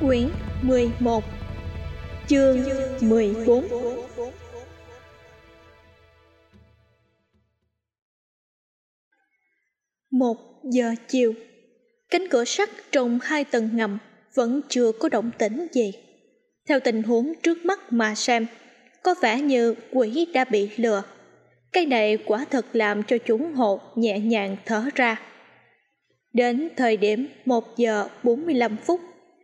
Quyển 11 Chương 14 Một giờ chiều, Cánh cửa sắt trong hai tầng ngầm Vẫn chưa có động tĩnh gì. Theo tình huống trước mắt mà xem, Có vẻ như quỷ đã bị lừa. Cái này quả thật làm cho chúng hộ nhẹ nhàng thở ra. Đến thời điểm 1 giờ 45 phút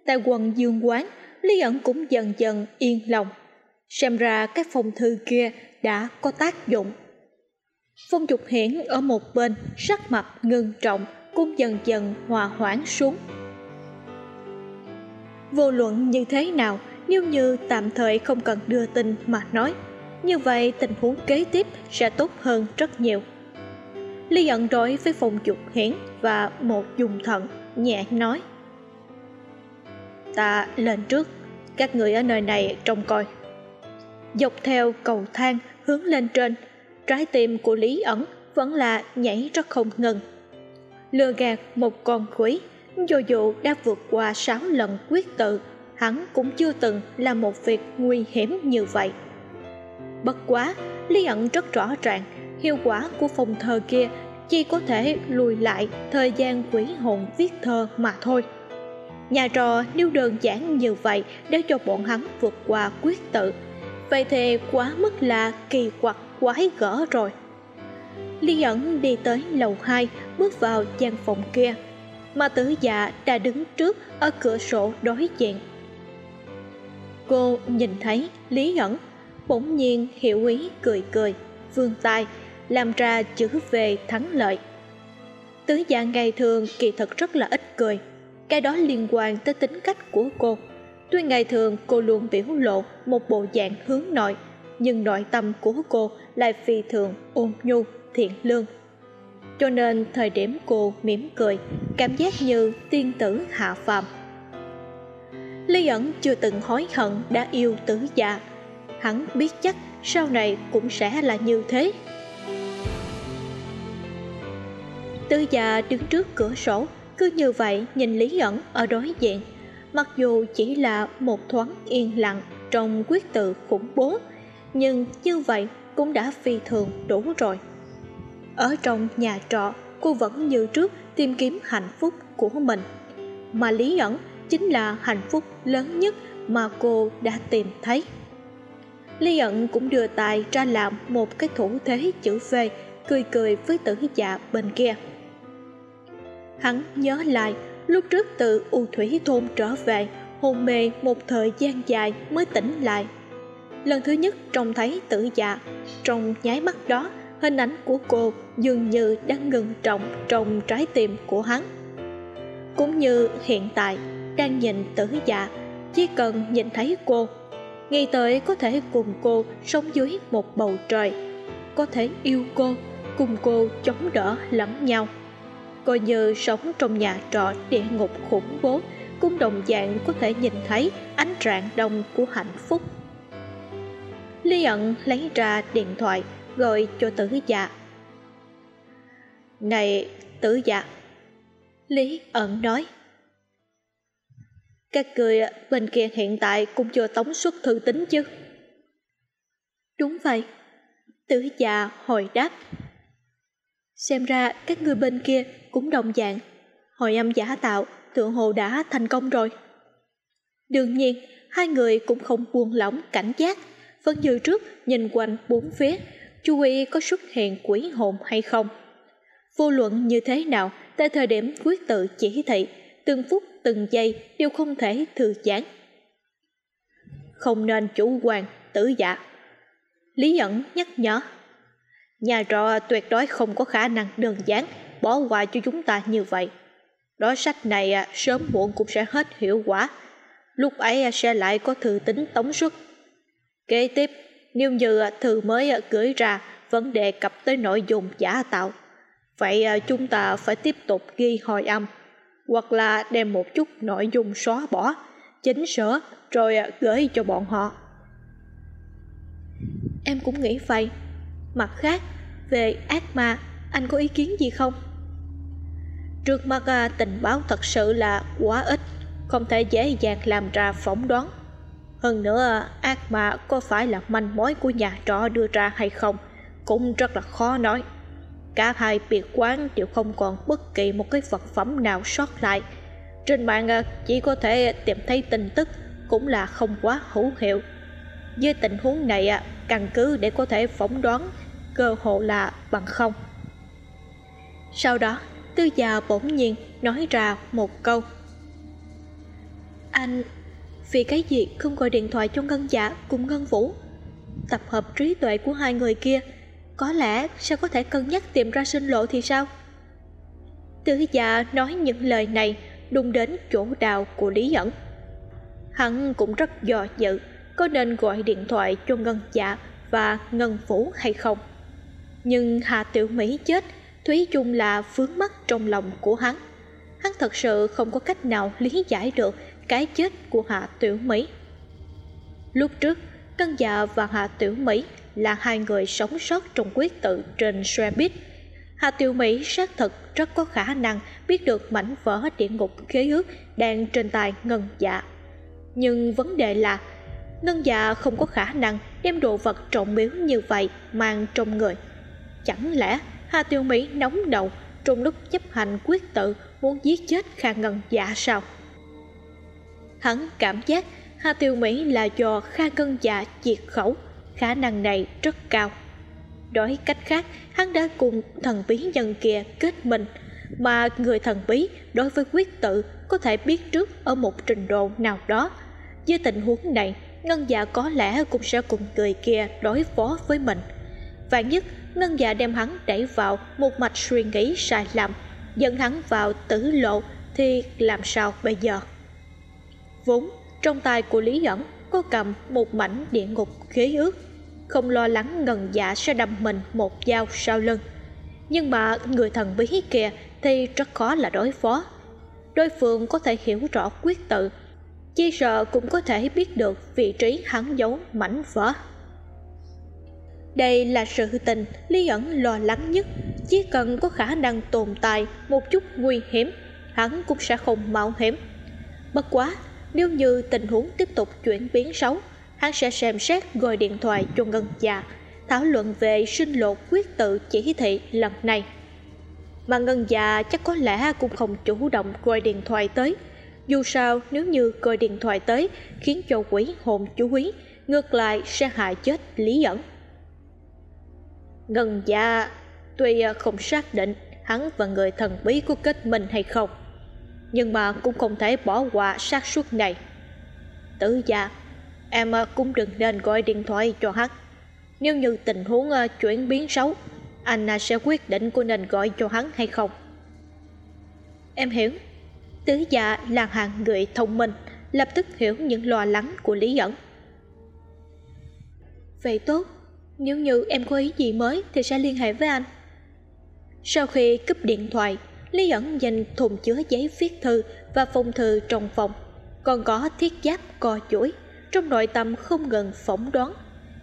tại quần dương quán, lý ẩn cũng dần dần yên lòng. Xem ra cái phong thư kia đã có tác dụng. Phong trục hiển ở một bên, sắc mặt ngưng trọng, cũng dần dần hòa hoãn xuống. Vô luận như thế nào, nếu như tạm thời không cần đưa tin mà nói, như vậy tình huống kế tiếp sẽ tốt hơn rất nhiều. Lý ẩn đối với phong trục hiển và một dùng thận nhẹ nói ta lên trước. Các người ở nơi này trông coi. Dọc theo cầu thang hướng lên trên, trái tim của lý ẩn vẫn là nhảy rất không ngừng. Lừa gạt một con quỷ dù dù đã vượt qua sáu lần quyết tự, hắn cũng chưa từng làm một việc nguy hiểm như vậy. Bất quá, lý ẩn rất rõ ràng, hiệu quả của phòng thờ kia chỉ có thể lùi lại thời gian quỷ hồn viết thơ mà thôi nhà trò nêu đơn giản như vậy để cho bọn hắn vượt qua quyết tự. Vậy thì quá mức là kỳ quặc, quái gở rồi. Lý ẩn đi tới lầu hai, bước vào gian phòng kia. Mà tử dạ đã đứng trước ở cửa sổ đối diện. Cô nhìn thấy lý ẩn, bỗng nhiên hiểu ý, cười cười, vươn tay, làm ra chữ về thắng lợi. Tứ dạ ngày thường kỳ thật rất là ít cười cái đó liên quan tới tính cách của cô. Tuy ngày thường cô luôn biểu lộ một bộ dạng hướng nội, nhưng nội tâm của cô lại phi thường ôn nhu, thiện lương. Cho nên thời điểm cô mỉm cười, cảm giác như tiên tử hạ phàm. Lý ẩn chưa từng hối hận đã yêu tử dạ hắn biết chắc sau này cũng sẽ là như thế. Tư già đứng trước cửa sổ cứ như vậy, nhìn lý ẩn ở đối diện. Mặc dù chỉ là một thoáng yên lặng trong quyết tự khủng bố, nhưng như vậy cũng đã phi thường đủ rồi. Ở trong nhà trọ, cô vẫn như trước tìm kiếm hạnh phúc của mình. Mà lý ẩn chính là hạnh phúc lớn nhất mà cô đã tìm thấy. Lý ẩn cũng đưa tài ra làm một cái thủ thế chữ v, cười cười với tử dạ bên kia hắn nhớ lại, lúc trước từ u thủy thôn trở về, hôn mê một thời gian dài mới tỉnh lại. Lần thứ nhất trông thấy tử dạ trong nháy mắt đó, hình ảnh của cô dường như đang ngừng trọng trong trái tim của hắn. Cũng như hiện tại, đang nhìn tử dạ chỉ cần nhìn thấy cô, nghĩ tới có thể cùng cô sống dưới một bầu trời, có thể yêu cô, cùng cô chống đỡ lẫn nhau coi như sống trong nhà trọ địa ngục khủng bố cũng đồng dạng có thể nhìn thấy ánh rạng đông của hạnh phúc. Lý ẩn lấy ra điện thoại, gọi cho tử dạ. Này, tử dạ lý ẩn nói. Các người bên kia hiện tại cũng chưa tống xuất thư tín chứ? Đúng vậy, tử dạ hồi đáp xem ra các người bên kia cũng đồng dạng. Hội âm giả tạo tựa hồ đã thành công rồi. Đương nhiên, hai người cũng không buông lỏng cảnh giác. Vẫn như trước nhìn quanh bốn phía, chú ý có xuất hiện quỷ hồn hay không. Vô luận như thế nào, tại thời điểm quyết tự chỉ thị, từng phút, từng giây đều không thể thư giãn. Không nên chủ quan, tử dạ lý ẩn nhắc nhở nhà trọ tuyệt đối không có khả năng đơn giản bỏ qua cho chúng ta như vậy Đối sách này à, sớm muộn cũng sẽ hết hiệu quả. Lúc ấy à, sẽ lại có thư tính tống xuất. Kế tiếp, nếu như à, thư mới gửi ra vấn đề cập tới nội dung giả tạo, vậy chúng ta phải tiếp tục ghi hồi âm, hoặc là đem một chút nội dung xóa bỏ, chỉnh sửa rồi gửi cho bọn họ. Em cũng nghĩ vậy. Mặt khác, về ác ma, anh có ý kiến gì không? Trước mắt à, tình báo thật sự là quá ít, không thể dễ dàng làm ra phỏng đoán. Hơn nữa, à, ác ma có phải là manh mối của nhà trọ đưa ra hay không, cũng rất là khó nói. Cả hai biệt quán đều không còn bất kỳ một cái vật phẩm nào sót lại. Trên mạng à, chỉ có thể tìm thấy tin tức, cũng là không quá hữu hiệu. Với tình huống này, căn cứ để có thể phỏng đoán cơ hội là bằng không. Sau đó, tư già bỗng nhiên nói ra một câu. Anh vì cái gì không gọi điện thoại cho ngân giả cùng ngân vũ? Tập hợp trí tuệ của hai người kia có lẽ sẽ có thể cân nhắc tìm ra sinh lộ thì sao? Tư già nói những lời này đụng đến chỗ đào của lý ẩn. Hắn cũng rất dò dự có nên gọi điện thoại cho ngân dạ và ngân vũ hay không? Nhưng hà tiểu mỹ chết Thúy chung là vướng mắc trong lòng của hắn. Hắn thật sự không có cách nào lý giải được cái chết của Hạ Tiểu Mỹ. Lúc trước, Cân Dạ và Hạ Tiểu Mỹ là hai người sống sót trong quyết tự trên xe buýt Hạ Tiểu Mỹ xác thực rất có khả năng biết được mảnh vỡ địa ngục khế ước đang trên tay Ngân Dạ Nhưng vấn đề là Ngân Dạ không có khả năng đem đồ vật trọng miếu như vậy mang trong người. Chẳng lẽ Hà Tiêu Mỹ nóng đầu trong lúc chấp hành quyết tự muốn giết chết Kha Ngân Dạ sao? Hắn cảm giác Hà Tiêu Mỹ là do Kha Ngân Dạ diệt khẩu, khả năng này rất cao. Nói cách khác, hắn đã cùng thần bí nhân kia kết mình, mà người thần bí đối với quyết tự có thể biết trước ở một trình độ nào đó. Với tình huống này, Ngân Dạ có lẽ cũng sẽ cùng người kia đối phó với mình. Vạn nhất Ngân dạ đem hắn đẩy vào một mạch suy nghĩ sai lầm, dẫn hắn vào tử lộ thì làm sao bây giờ? Vốn trong tay của Lý ẩn có cầm một mảnh địa ngục khế ước, không lo lắng ngân dạ sẽ đâm mình một dao sau lưng. Nhưng mà người thần bí kia thì rất khó là đối phó. Đối phương có thể hiểu rõ quyết tự, chỉ sợ cũng có thể biết được vị trí hắn giấu mảnh vỡ. Đây là sự tình Lý ẩn lo lắng nhất. Chỉ cần có khả năng tồn tại một chút nguy hiểm, Hắn cũng sẽ không mạo hiểm. Bất quá, Nếu như tình huống tiếp tục chuyển biến xấu, Hắn sẽ xem xét gọi điện thoại cho Ngân già Thảo luận về sinh lộ quyết tự chỉ thị lần này. Mà Ngân già chắc có lẽ cũng không chủ động gọi điện thoại tới. Dù sao, nếu như gọi điện thoại tới Khiến cho quỷ hồn chú ý, Ngược lại sẽ hại chết Lý ẩn. Ngân dạ Tuy à, không xác định hắn và người thần bí của kết minh hay không, Nhưng mà cũng không thể bỏ qua xác suất này. Tử dạ Em à, cũng đừng nên gọi điện thoại cho hắn. Nếu như tình huống à, chuyển biến xấu, Anh sẽ quyết định có nên gọi cho hắn hay không? Em hiểu. Tứ dạ là hàng người thông minh, Lập tức hiểu những lo lắng của Lý ẩn. Vậy tốt nếu như em có ý gì mới thì sẽ liên hệ với anh. Sau khi cúp điện thoại, lý ẩn dành thùng chứa giấy viết thư và phong thư trong phòng. Còn có thiết giáp co chuỗi trong nội tâm không ngừng phỏng đoán,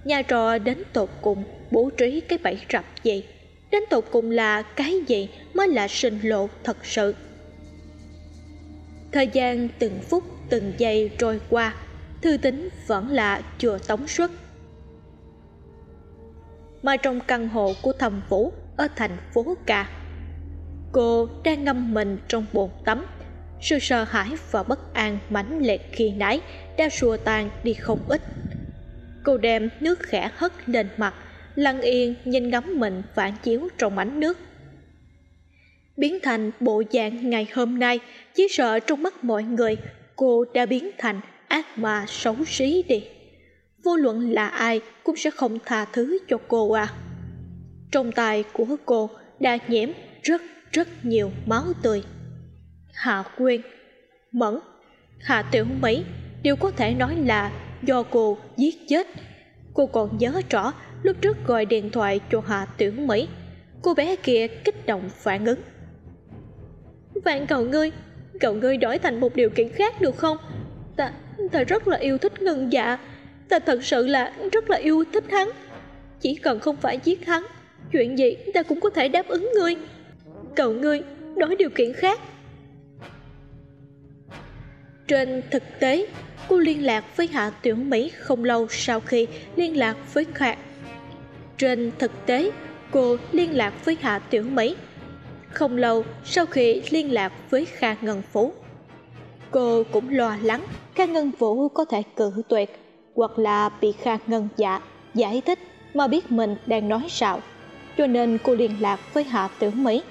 nhà trò đến tột cùng bố trí cái bẫy rập gì đến tột cùng là cái gì mới là sinh lộ thật sự? Thời gian từng phút, từng giây trôi qua, thư tính vẫn là chưa tống xuất mà trong căn hộ của thầm vũ ở thành phố ca cô đang ngâm mình trong bồn tắm. Sự sợ hãi và bất an mãnh liệt khi nãy đã xua tan đi không ít. Cô đem nước khẽ hất lên mặt, lặng yên nhìn ngắm mình phản chiếu trong ánh nước. Biến thành bộ dạng ngày hôm nay, chỉ sợ trong mắt mọi người, cô đã biến thành ác ma xấu xí đi vô luận là ai cũng sẽ không tha thứ cho cô à. Trong tay của cô đã nhiễm rất rất nhiều máu tươi. Hạ quyên, mẫn, hạ tiểu mỹ đều có thể nói là do cô giết chết. Cô còn nhớ rõ lúc trước gọi điện thoại cho hạ tiểu mỹ, cô bé kia kích động phản ứng. Vạn cầu ngươi, cậu ngươi đổi thành một điều kiện khác được không? Ta ta rất là yêu thích ngân dạ ta thật sự là rất là yêu thích hắn. Chỉ cần không phải giết hắn, chuyện gì ta cũng có thể đáp ứng ngươi. Cậu ngươi đổi điều kiện khác. Trên thực tế, cô liên lạc với hạ tiểu mỹ không lâu sau khi liên lạc với khác trên thực tế, cô liên lạc với hạ tiểu mỹ không lâu sau khi liên lạc với kha ngân phú cô cũng lo lắng kha ngân vũ có thể cự tuyệt hoặc là bị kha ngân dạ giải thích mà biết mình đang nói sao cho nên cô liên lạc với hạ tiểu mỹ.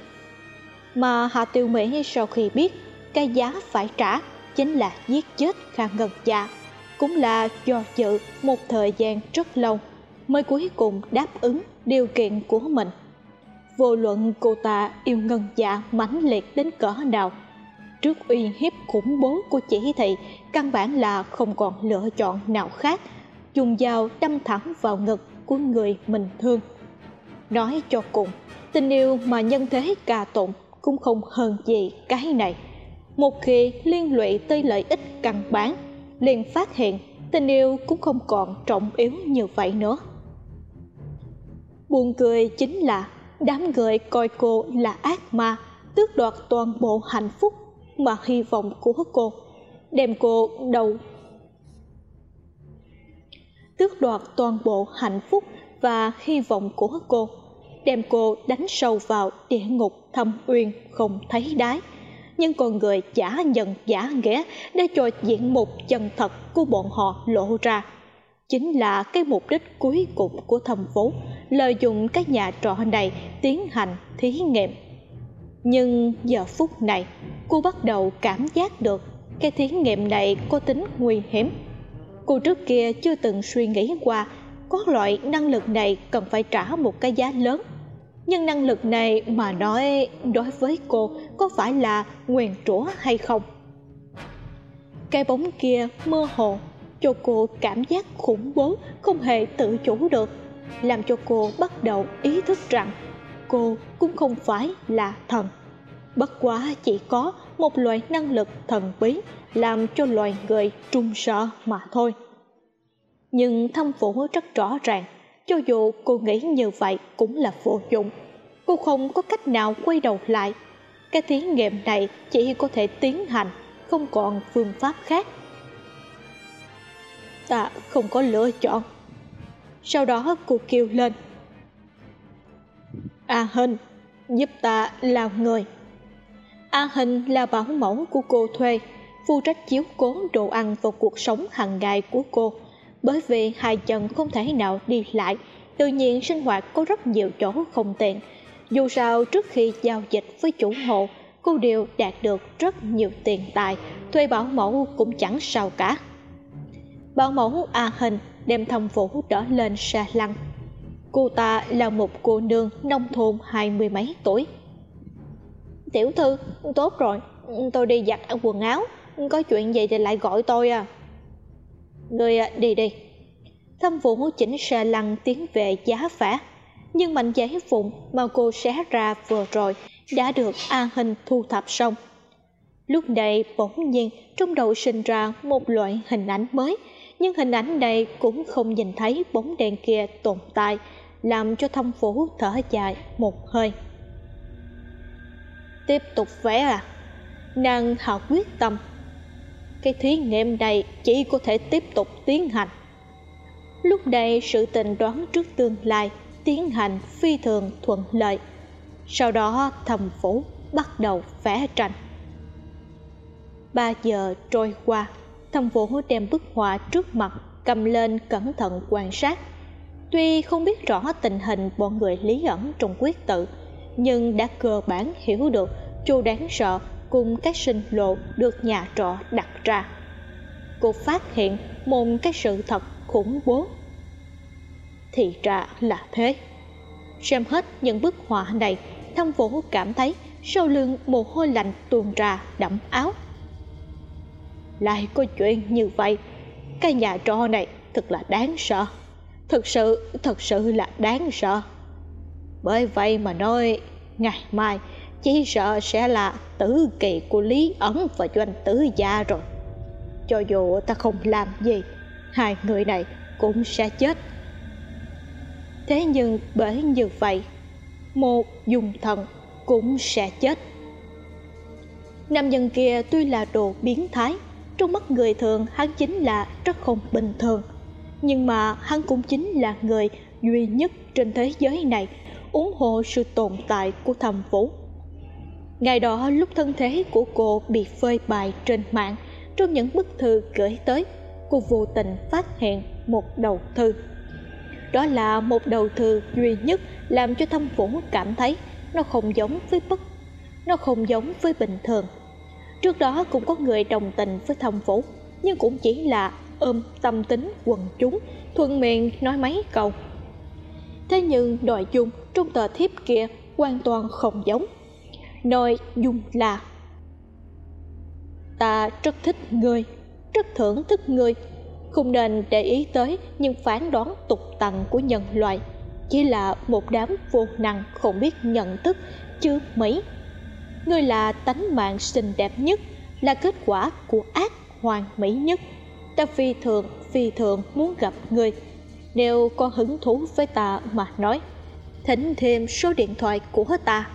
Mà hạ tiểu mỹ sau khi biết cái giá phải trả chính là giết chết kha ngân dạ cũng là do dự một thời gian rất lâu mới cuối cùng đáp ứng điều kiện của mình. Vô luận cô ta yêu ngân dạ mãnh liệt đến cỡ nào trước uy hiếp khủng bố của chỉ thị, căn bản là không còn lựa chọn nào khác. Dùng dao đâm thẳng vào ngực của người mình thương. Nói cho cùng, tình yêu mà nhân thế ca tụng cũng không hơn gì cái này. Một khi liên lụy tới lợi ích căn bản, liền phát hiện tình yêu cũng không còn trọng yếu như vậy nữa. Buồn cười chính là đám người coi cô là ác ma, tước đoạt toàn bộ hạnh phúc mà hy vọng của cô, đem cô đầu. Tước đoạt toàn bộ hạnh phúc và hy vọng của cô, đem cô đánh sâu vào địa ngục thâm uyên không thấy đáy. Nhưng con người giả nhận giả nghĩa để cho diện mục chân thật của bọn họ lộ ra, chính là cái mục đích cuối cùng của thâm phố lợi dụng các nhà trọ này tiến hành thí nghiệm nhưng giờ phút này, cô bắt đầu cảm giác được cái thí nghiệm này có tính nguy hiểm. Cô trước kia chưa từng suy nghĩ qua có loại năng lực này cần phải trả một cái giá lớn. Nhưng năng lực này mà nói, đối với cô có phải là nguyền rủa hay không? Cái bóng kia mơ hồ, cho cô cảm giác khủng bố không hề tự chủ được, làm cho cô bắt đầu ý thức rằng cô cũng không phải là thần. Bất quá chỉ có một loại năng lực thần bí làm cho loài người trung sợ mà thôi. Nhưng thâm phủ rất rõ ràng, cho dù cô nghĩ như vậy cũng là vô dụng. Cô không có cách nào quay đầu lại. Cái thí nghiệm này chỉ có thể tiến hành, không còn phương pháp khác. Ta không có lựa chọn. Sau đó cô kêu lên a hình giúp ta là người. A hình là bảo mẫu của cô thuê, phụ trách chiếu cố đồ ăn vào cuộc sống hàng ngày của cô. Bởi vì hai chân không thể nào đi lại, tự nhiên sinh hoạt có rất nhiều chỗ không tiện. Dù sao, trước khi giao dịch với chủ hộ, cô đều đạt được rất nhiều tiền tài, thuê bảo mẫu cũng chẳng sao cả. Bảo mẫu a hình đem thông vũ đỡ lên xa lăng cô ta là một cô nương nông thôn hai mươi mấy tuổi. Tiểu thư, tốt rồi. Tôi đi giặt quần áo. Có chuyện gì thì lại gọi tôi à. Người à, đi đi. Thâm vũ chỉnh xe lăng tiến về giá phả nhưng mảnh giấy vụn mà cô xé ra vừa rồi đã được an hình thu thập xong. Lúc này bỗng nhiên trong đầu sinh ra một loại hình ảnh mới. Nhưng hình ảnh này cũng không nhìn thấy bóng đèn kia tồn tại làm cho thâm phủ thở dài một hơi. Tiếp tục vẽ à? Nàng hạ quyết tâm. Cái thí nghiệm này chỉ có thể tiếp tục tiến hành. Lúc này sự tình đoán trước tương lai, tiến hành phi thường thuận lợi. Sau đó thầm phủ bắt đầu vẽ tranh. Ba giờ trôi qua thầm phủ đem bức họa trước mặt cầm lên cẩn thận quan sát tuy không biết rõ tình hình bọn người lý ẩn trong quyết tự, nhưng đã cơ bản hiểu được chu đáng sợ cùng các sinh lộ được nhà trọ đặt ra. Cô phát hiện một cái sự thật khủng bố. Thì ra là thế. Xem hết những bức họa này, thâm vũ cảm thấy sau lưng mồ hôi lạnh tuôn ra đẫm áo. Lại có chuyện như vậy, cái nhà trọ này thật là đáng sợ thật sự thật sự là đáng sợ. Bởi vậy mà nói, ngày mai, chỉ sợ sẽ là tử kỳ của lý ẩn và doanh tử gia rồi. Cho dù ta không làm gì, hai người này cũng sẽ chết. Thế nhưng bởi như vậy, một dùng thần cũng sẽ chết. Nam nhân kia tuy là đồ biến thái, trong mắt người thường hắn chính là rất không bình thường nhưng mà hắn cũng chính là người duy nhất trên thế giới này ủng hộ sự tồn tại của thầm vũ. Ngày đó, lúc thân thế của cô bị phơi bày trên mạng, trong những bức thư gửi tới, cô vô tình phát hiện một đầu thư. Đó là một đầu thư duy nhất làm cho thâm vũ cảm thấy nó không giống với bất, nó không giống với bình thường. Trước đó cũng có người đồng tình với thâm vũ, nhưng cũng chỉ là ôm tâm tính quần chúng, thuận miệng nói mấy câu. Thế nhưng nội dung trong tờ thiếp kia hoàn toàn không giống. Nội dung là, ta rất thích ngươi rất thưởng thức ngươi không nên để ý tới những phán đoán tục tằng của nhân loại. Chỉ là một đám vô năng không biết nhận thức, chứ mấy. Ngươi là tánh mạng xinh đẹp nhất, là kết quả của ác hoàn mỹ nhất ta phi thường phi thường muốn gặp người. nếu có hứng thú với ta mà nói, thỉnh thêm số điện thoại của ta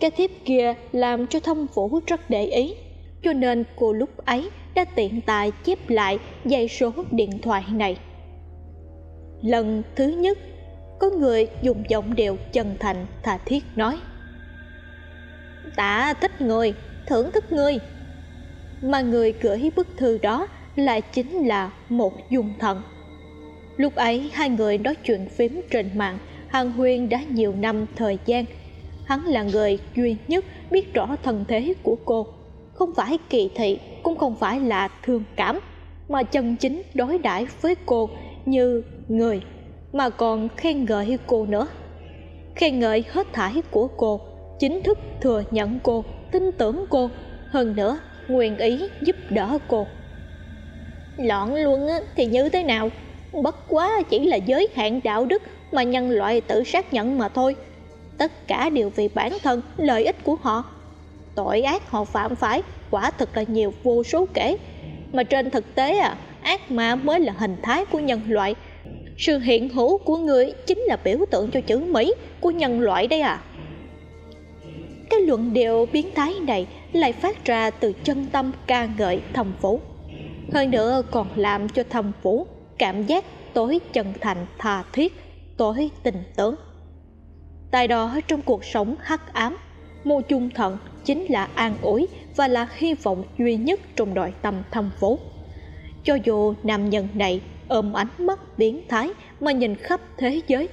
cái thiếp kia làm cho thông vũ rất để ý, cho nên cô lúc ấy đã tiện tài chép lại dây số điện thoại này lần thứ nhất, có người dùng giọng điệu chân thành thà thiết nói, ta thích người, thưởng thức người mà người gửi bức thư đó lại chính là một dung thần. lúc ấy, hai người nói chuyện phím trên mạng, hàn huyên đã nhiều năm thời gian. Hắn là người duy nhất biết rõ thân thế của cô. Không phải kỳ thị, cũng không phải là thương cảm, mà chân chính đối đãi với cô như người, mà còn khen ngợi cô nữa. Khen ngợi hết thảy của cô, chính thức thừa nhận cô, tin tưởng cô. Hơn nữa nguyện ý giúp đỡ cô. Loạn luân thì như thế nào? Bất quá chỉ là giới hạn đạo đức mà nhân loại tự xác nhận mà thôi. Tất cả đều vì bản thân, lợi ích của họ. Tội ác họ phạm phải, quả thực là nhiều vô số kể. Mà trên thực tế à ác ma mới là hình thái của nhân loại. Sự hiện hữu của người chính là biểu tượng cho chữ mỹ của nhân loại đây à. Cái luận điệu biến thái này lại phát ra từ chân tâm ca ngợi thầm vũ hơn nữa còn làm cho thầm vũ cảm giác tối chân thành, tha thiết, tối tình tưởng tại đó, trong cuộc sống hắc ám mô chung thận chính là an ủi và là hy vọng duy nhất trong nội tâm thâm vũ cho dù nam nhân này ôm ánh mắt biến thái mà nhìn khắp thế giới,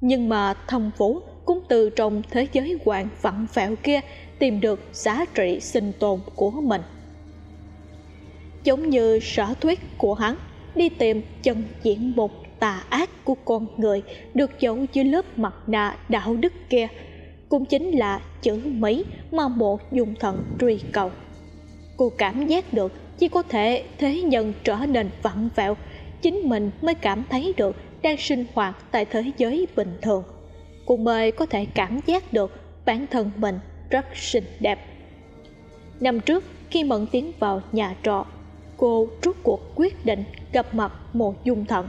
nhưng mà thâm vũ cũng từ trong thế giới hoàng vặn vẹo kia tìm được giá trị sinh tồn của mình. Giống như sở thuyết của hắn, đi tìm chân diện một tà ác của con người được giấu dưới lớp mặt nạ đạo đức kia, cũng chính là chữ mỹ mà một dùng thần truy cầu. Cô cảm giác được chỉ có thể thế nhân trở nên vặn vẹo, chính mình mới cảm thấy được đang sinh hoạt tại thế giới bình thường. Cô mới có thể cảm giác được bản thân mình rất xinh đẹp. Năm trước, khi mẫn tiến vào nhà trọ, cô rút cuộc quyết định gặp mặt mộ dung thận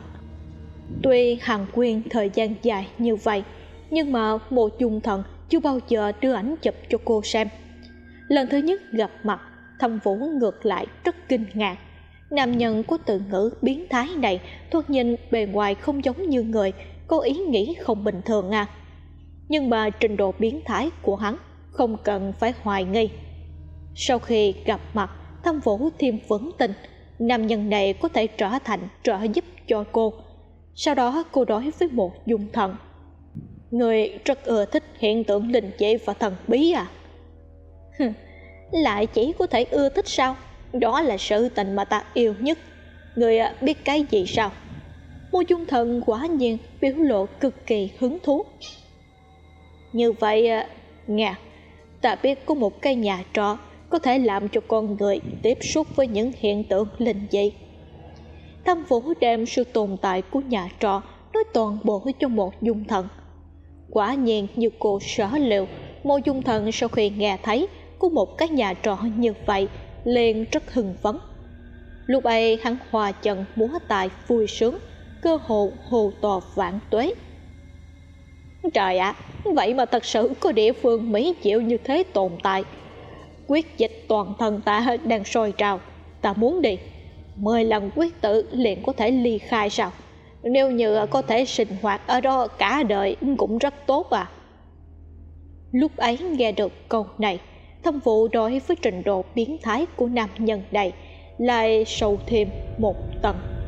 tuy hàng quyên thời gian dài như vậy, nhưng mà mộ dung thận chưa bao giờ đưa ảnh chụp cho cô xem. Lần thứ nhất gặp mặt, thâm vũ ngược lại rất kinh ngạc. Nam nhân của từ ngữ biến thái này thoạt nhìn bề ngoài không giống như người, có ý nghĩ không bình thường à. Nhưng mà trình độ biến thái của hắn không cần phải hoài nghi. Sau khi gặp mặt thâm vũ thêm vững tin nam nhân này có thể trở thành trợ giúp cho cô. Sau đó cô nói với một dung thần. Người rất ưa thích hiện tượng linh dị và thần bí à? Lại chỉ có thể ưa thích sao? Đó là sự tình mà ta yêu nhất. Người à, biết cái gì sao? Mô dung thần quả nhiên biểu lộ cực kỳ hứng thú. Như vậy à, Nghe, ta biết có một cái nhà trọ có thể làm cho con người tiếp xúc với những hiện tượng linh dị. Thâm Vũ đem sự tồn tại của nhà trọ nói toàn bộ cho một dung thần. Quả nhiên như cô sở liệu, một dung thần sau khi nghe thấy có một cái nhà trọ như vậy liền rất hưng phấn. Lúc ấy hắn hòa trận múa tài vui sướng, cơ hồ hồ tò vạn tuế. Trời ạ, vậy mà thật sự có địa phương Mỹ chịu như thế tồn tại. Quyết dịch toàn thân ta đang sôi trào, ta muốn đi. Mười lần quyết tử liền có thể ly khai sao? Nếu như có thể sinh hoạt ở đó cả đời cũng rất tốt à. Lúc ấy nghe được câu này, thâm vụ đối với trình độ biến thái của nam nhân này lại sâu thêm một tầng